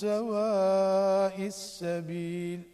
سواء السبيل